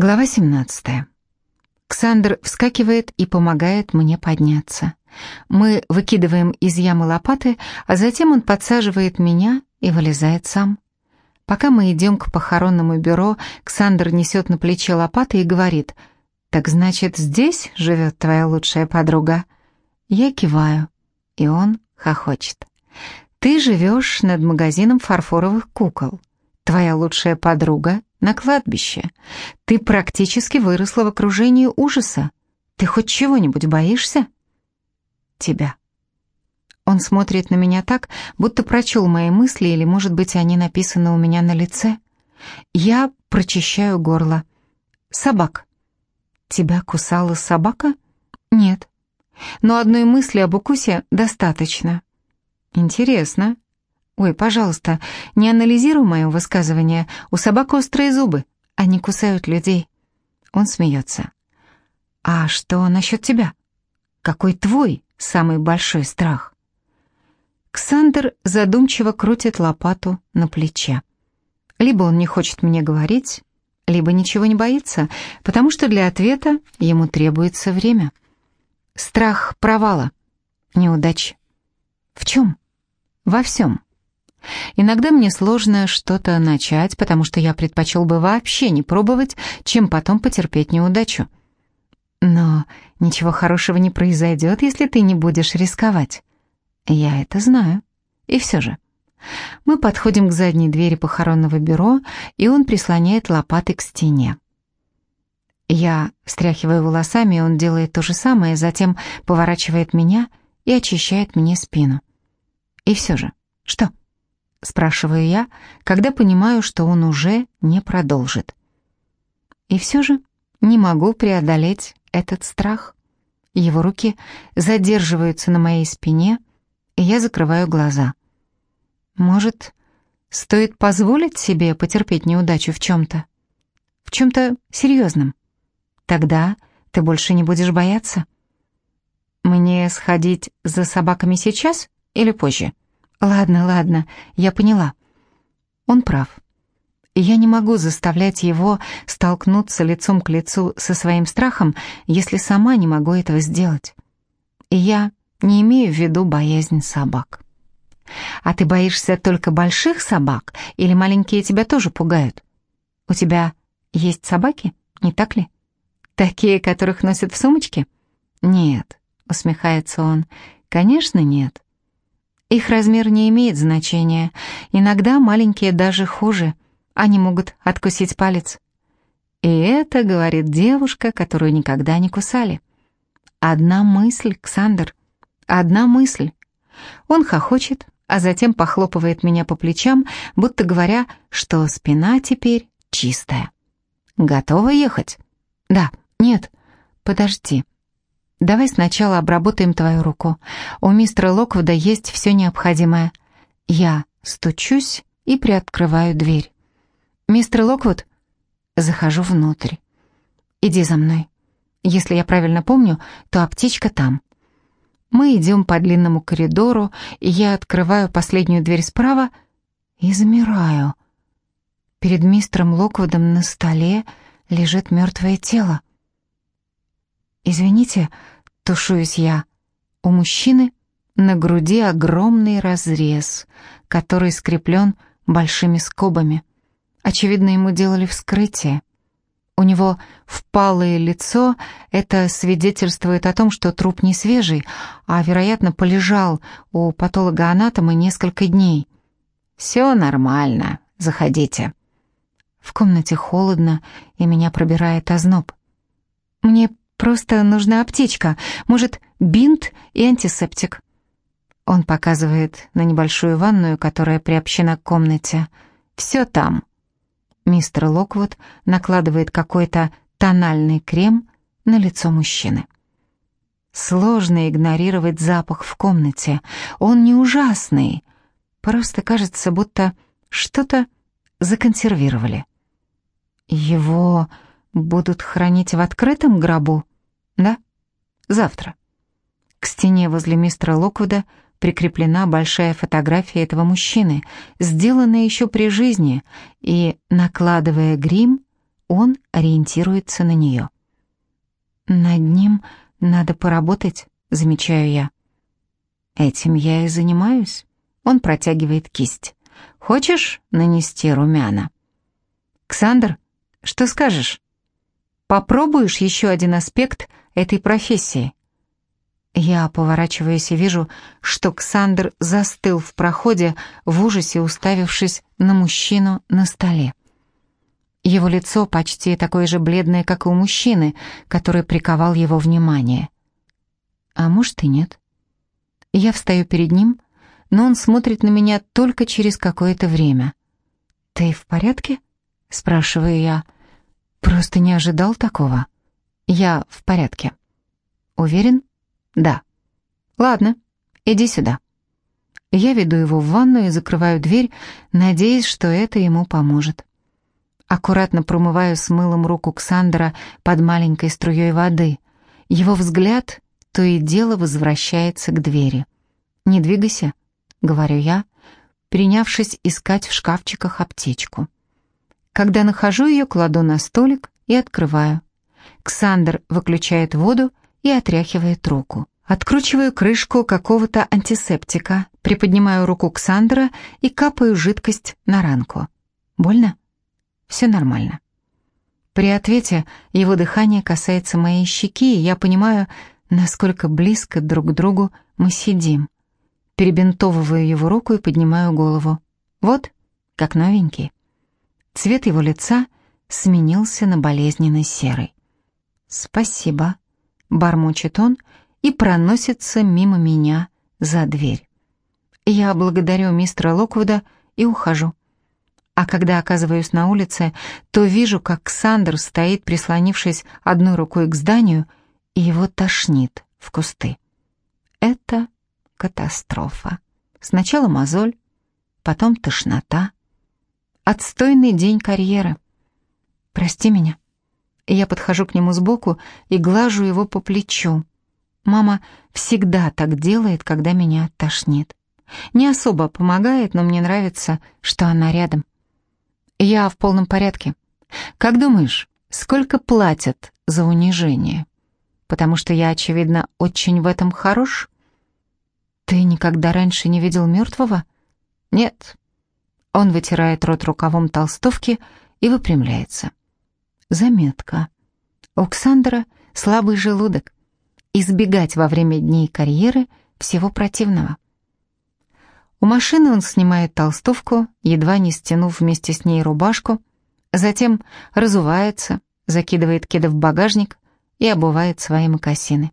Глава 17. Ксандр вскакивает и помогает мне подняться. Мы выкидываем из ямы лопаты, а затем он подсаживает меня и вылезает сам. Пока мы идем к похоронному бюро, Ксандр несет на плече лопаты и говорит, «Так значит, здесь живет твоя лучшая подруга?» Я киваю, и он хохочет. «Ты живешь над магазином фарфоровых кукол. Твоя лучшая подруга на кладбище. Ты практически выросла в окружении ужаса. Ты хоть чего-нибудь боишься? Тебя. Он смотрит на меня так, будто прочел мои мысли, или, может быть, они написаны у меня на лице. Я прочищаю горло. Собак. Тебя кусала собака? Нет. Но одной мысли об укусе достаточно. Интересно. «Ой, пожалуйста, не анализируй мое высказывание. У собак острые зубы. Они кусают людей». Он смеется. «А что насчет тебя? Какой твой самый большой страх?» Ксандр задумчиво крутит лопату на плече. Либо он не хочет мне говорить, либо ничего не боится, потому что для ответа ему требуется время. Страх провала, неудачи. В чем? Во всем. Иногда мне сложно что-то начать, потому что я предпочел бы вообще не пробовать, чем потом потерпеть неудачу. Но ничего хорошего не произойдет, если ты не будешь рисковать. Я это знаю. И все же. Мы подходим к задней двери похоронного бюро, и он прислоняет лопаты к стене. Я встряхиваю волосами, он делает то же самое, затем поворачивает меня и очищает мне спину. И все же, что? Спрашиваю я, когда понимаю, что он уже не продолжит. И все же не могу преодолеть этот страх. Его руки задерживаются на моей спине, и я закрываю глаза. Может, стоит позволить себе потерпеть неудачу в чем-то? В чем-то серьезном? Тогда ты больше не будешь бояться. Мне сходить за собаками сейчас или позже? Ладно, ладно, я поняла. Он прав. Я не могу заставлять его столкнуться лицом к лицу со своим страхом, если сама не могу этого сделать. И я не имею в виду боязнь собак. А ты боишься только больших собак или маленькие тебя тоже пугают? У тебя есть собаки, не так ли? Такие, которых носят в сумочке? Нет, усмехается он. Конечно, нет. Их размер не имеет значения. Иногда маленькие даже хуже. Они могут откусить палец. И это говорит девушка, которую никогда не кусали. Одна мысль, Ксандр. Одна мысль. Он хохочет, а затем похлопывает меня по плечам, будто говоря, что спина теперь чистая. Готова ехать? Да, нет, подожди. Давай сначала обработаем твою руку. У мистера Локвуда есть все необходимое. Я стучусь и приоткрываю дверь. Мистер Локвуд, захожу внутрь. Иди за мной. Если я правильно помню, то аптечка там. Мы идем по длинному коридору, и я открываю последнюю дверь справа и замираю. Перед мистером Локвудом на столе лежит мертвое тело. «Извините», — тушуюсь я. У мужчины на груди огромный разрез, который скреплен большими скобами. Очевидно, ему делали вскрытие. У него впалое лицо, это свидетельствует о том, что труп не свежий, а, вероятно, полежал у патолога-анатома несколько дней. «Все нормально, заходите». В комнате холодно, и меня пробирает озноб. Мне Просто нужна аптечка, может, бинт и антисептик». Он показывает на небольшую ванную, которая приобщена к комнате. «Все там». Мистер Локвуд накладывает какой-то тональный крем на лицо мужчины. Сложно игнорировать запах в комнате. Он не ужасный. Просто кажется, будто что-то законсервировали. Его будут хранить в открытом гробу? Да? Завтра. К стене возле мистера Локвуда прикреплена большая фотография этого мужчины, сделанная еще при жизни, и, накладывая грим, он ориентируется на нее. «Над ним надо поработать», — замечаю я. «Этим я и занимаюсь». Он протягивает кисть. «Хочешь нанести румяна?» «Ксандр, что скажешь? Попробуешь еще один аспект этой профессии?» Я поворачиваюсь и вижу, что Ксандр застыл в проходе, в ужасе уставившись на мужчину на столе. Его лицо почти такое же бледное, как и у мужчины, который приковал его внимание. А может и нет. Я встаю перед ним, но он смотрит на меня только через какое-то время. «Ты в порядке?» — спрашиваю я. «Просто не ожидал такого». «Я в порядке». «Уверен?» «Да». «Ладно, иди сюда». Я веду его в ванную и закрываю дверь, надеясь, что это ему поможет. Аккуратно промываю с мылом руку Ксандра под маленькой струей воды. Его взгляд то и дело возвращается к двери. «Не двигайся», — говорю я, принявшись искать в шкафчиках аптечку. Когда нахожу ее, кладу на столик и открываю. Ксандр выключает воду и отряхивает руку. Откручиваю крышку какого-то антисептика, приподнимаю руку Ксандра и капаю жидкость на ранку. Больно? Все нормально. При ответе его дыхание касается моей щеки, и я понимаю, насколько близко друг к другу мы сидим. Перебинтовываю его руку и поднимаю голову. Вот, как новенький. Цвет его лица сменился на болезненный серый. «Спасибо», — бормочет он и проносится мимо меня за дверь. Я благодарю мистера Локвуда и ухожу. А когда оказываюсь на улице, то вижу, как Ксандр стоит, прислонившись одной рукой к зданию, и его тошнит в кусты. Это катастрофа. Сначала мозоль, потом тошнота. Отстойный день карьеры. Прости меня. Я подхожу к нему сбоку и глажу его по плечу. Мама всегда так делает, когда меня тошнит. Не особо помогает, но мне нравится, что она рядом. «Я в полном порядке. Как думаешь, сколько платят за унижение? Потому что я, очевидно, очень в этом хорош?» «Ты никогда раньше не видел мертвого?» «Нет». Он вытирает рот рукавом толстовки и выпрямляется. Заметка. У Ксандра слабый желудок. Избегать во время дней карьеры всего противного. У машины он снимает толстовку, едва не стянув вместе с ней рубашку, затем разувается, закидывает кеды в багажник и обувает свои мокасины.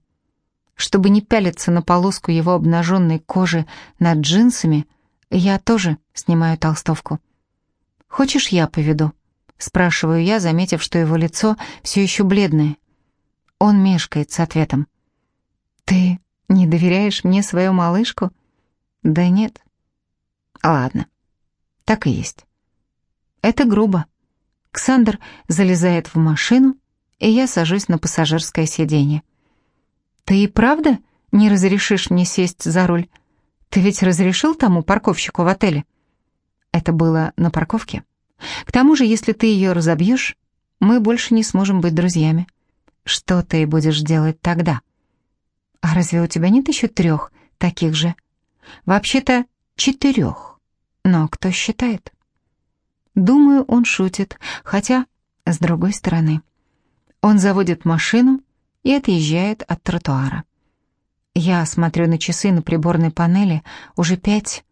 Чтобы не пялиться на полоску его обнаженной кожи над джинсами, я тоже снимаю толстовку. «Хочешь, я поведу?» — спрашиваю я, заметив, что его лицо все еще бледное. Он мешкает с ответом. «Ты не доверяешь мне свою малышку?» «Да нет, Ладно, так и есть. Это грубо. Ксандр залезает в машину, и я сажусь на пассажирское сиденье. Ты и правда не разрешишь мне сесть за руль? Ты ведь разрешил тому парковщику в отеле? Это было на парковке. К тому же, если ты ее разобьешь, мы больше не сможем быть друзьями. Что ты будешь делать тогда? А разве у тебя нет еще трех таких же? Вообще-то четырех. Но кто считает? Думаю, он шутит, хотя, с другой стороны, он заводит машину и отъезжает от тротуара. Я смотрю на часы на приборной панели, уже пять.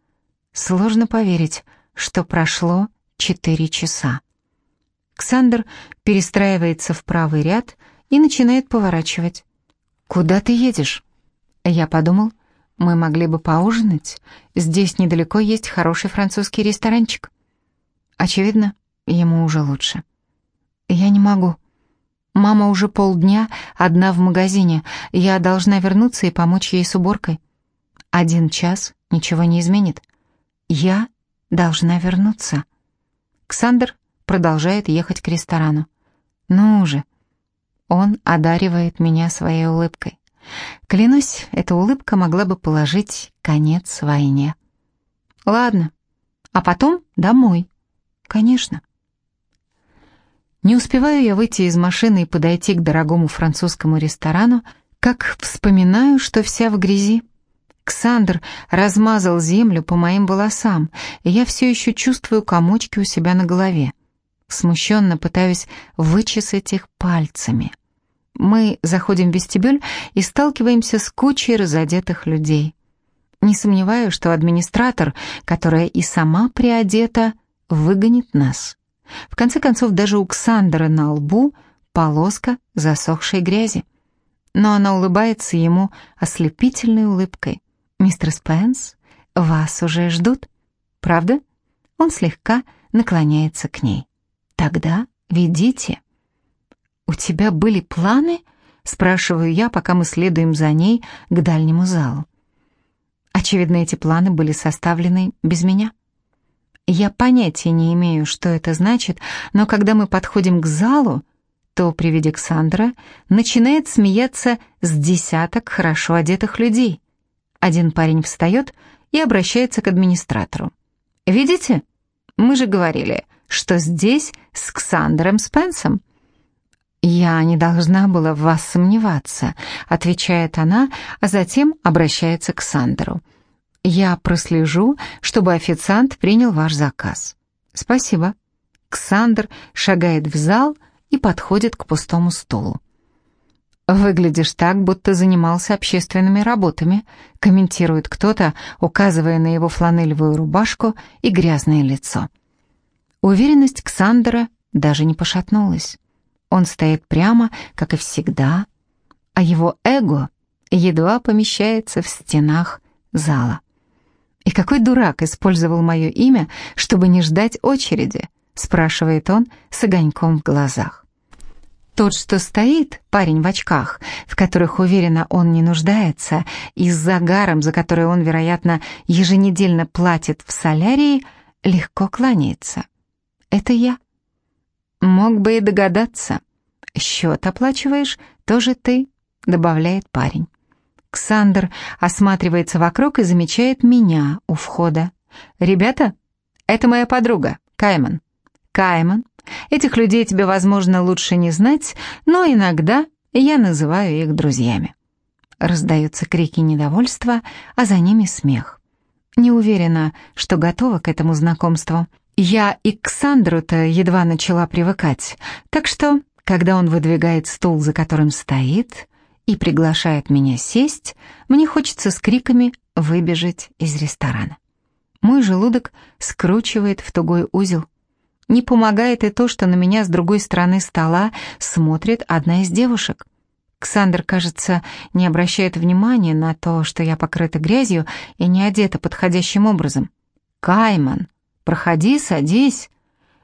Сложно поверить, что прошло четыре часа. Ксандр перестраивается в правый ряд и начинает поворачивать. «Куда ты едешь?» Я подумал, мы могли бы поужинать. Здесь недалеко есть хороший французский ресторанчик. Очевидно, ему уже лучше. Я не могу. Мама уже полдня одна в магазине. Я должна вернуться и помочь ей с уборкой. Один час ничего не изменит. Я должна вернуться. Ксандр продолжает ехать к ресторану. Ну уже. Он одаривает меня своей улыбкой. Клянусь, эта улыбка могла бы положить конец войне. Ладно, а потом домой. Конечно. Не успеваю я выйти из машины и подойти к дорогому французскому ресторану, как вспоминаю, что вся в грязи. Ксандр размазал землю по моим волосам, и я все еще чувствую комочки у себя на голове. Смущенно пытаюсь вычесать их пальцами. Мы заходим в вестибюль и сталкиваемся с кучей разодетых людей. Не сомневаюсь, что администратор, которая и сама приодета, выгонит нас. В конце концов, даже у Ксандера на лбу полоска засохшей грязи. Но она улыбается ему ослепительной улыбкой. «Мистер Спенс, вас уже ждут, правда?» Он слегка наклоняется к ней. «Тогда ведите». «У тебя были планы?» — спрашиваю я, пока мы следуем за ней к дальнему залу. Очевидно, эти планы были составлены без меня. Я понятия не имею, что это значит, но когда мы подходим к залу, то при виде Ксандра начинает смеяться с десяток хорошо одетых людей. Один парень встает и обращается к администратору. «Видите? Мы же говорили, что здесь с Ксандром Спенсом». «Я не должна была в вас сомневаться», — отвечает она, а затем обращается к Сандеру. «Я прослежу, чтобы официант принял ваш заказ». «Спасибо». Ксандр шагает в зал и подходит к пустому стулу. «Выглядишь так, будто занимался общественными работами», комментирует кто-то, указывая на его фланелевую рубашку и грязное лицо. Уверенность Ксандера даже не пошатнулась. Он стоит прямо, как и всегда, а его эго едва помещается в стенах зала. «И какой дурак использовал мое имя, чтобы не ждать очереди?» спрашивает он с огоньком в глазах. Тот, что стоит, парень в очках, в которых, уверенно, он не нуждается, и с загаром, за который он, вероятно, еженедельно платит в солярии, легко кланяется. Это я. Мог бы и догадаться. Счет оплачиваешь, тоже ты, добавляет парень. Ксандр осматривается вокруг и замечает меня у входа. «Ребята, это моя подруга, Кайман». «Кайман, Этих людей тебе, возможно, лучше не знать, но иногда я называю их друзьями. Раздаются крики недовольства, а за ними смех. Не уверена, что готова к этому знакомству. Я и к Сандру-то едва начала привыкать, так что, когда он выдвигает стул, за которым стоит, и приглашает меня сесть, мне хочется с криками выбежать из ресторана. Мой желудок скручивает в тугой узел. Не помогает и то, что на меня с другой стороны стола смотрит одна из девушек. Ксандр, кажется, не обращает внимания на то, что я покрыта грязью и не одета подходящим образом. «Кайман, проходи, садись».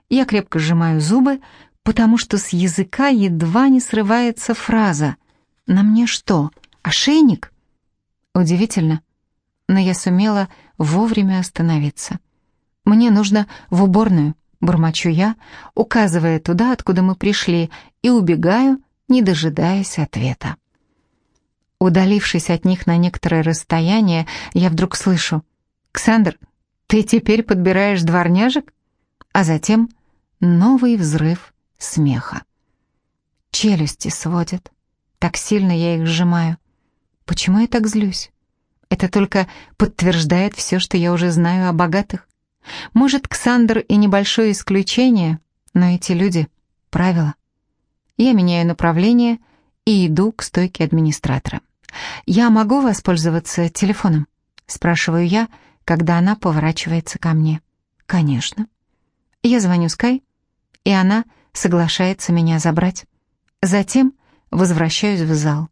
Я крепко сжимаю зубы, потому что с языка едва не срывается фраза «На мне что, ошейник?» Удивительно, но я сумела вовремя остановиться. Мне нужно в уборную. Бормочу я, указывая туда, откуда мы пришли, и убегаю, не дожидаясь ответа. Удалившись от них на некоторое расстояние, я вдруг слышу «Ксандр, ты теперь подбираешь дворняжек?» А затем новый взрыв смеха. Челюсти сводят. Так сильно я их сжимаю. Почему я так злюсь? Это только подтверждает все, что я уже знаю о богатых. Может, Ксандр и небольшое исключение, но эти люди — правило. Я меняю направление и иду к стойке администратора. «Я могу воспользоваться телефоном?» — спрашиваю я, когда она поворачивается ко мне. «Конечно». Я звоню Скай, и она соглашается меня забрать. Затем возвращаюсь в зал.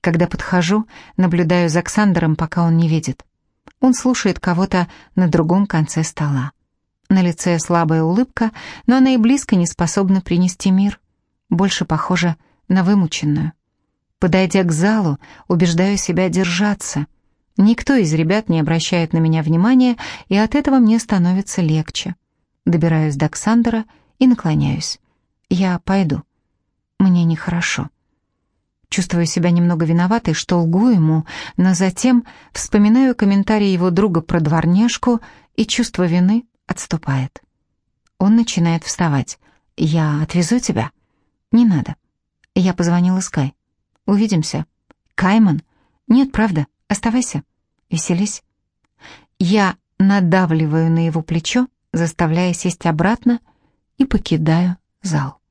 Когда подхожу, наблюдаю за Ксандером, пока он не видит. Он слушает кого-то на другом конце стола. На лице слабая улыбка, но она и близко не способна принести мир. Больше похожа на вымученную. Подойдя к залу, убеждаю себя держаться. Никто из ребят не обращает на меня внимания, и от этого мне становится легче. Добираюсь до Ксандера и наклоняюсь. Я пойду. Мне нехорошо. Чувствую себя немного виноватой, что лгу ему, но затем вспоминаю комментарий его друга про дворняжку, и чувство вины отступает. Он начинает вставать. Я отвезу тебя. Не надо. Я позвонила Скай. Увидимся. Кайман? Нет, правда. Оставайся. Веселись. Я надавливаю на его плечо, заставляя сесть обратно, и покидаю зал.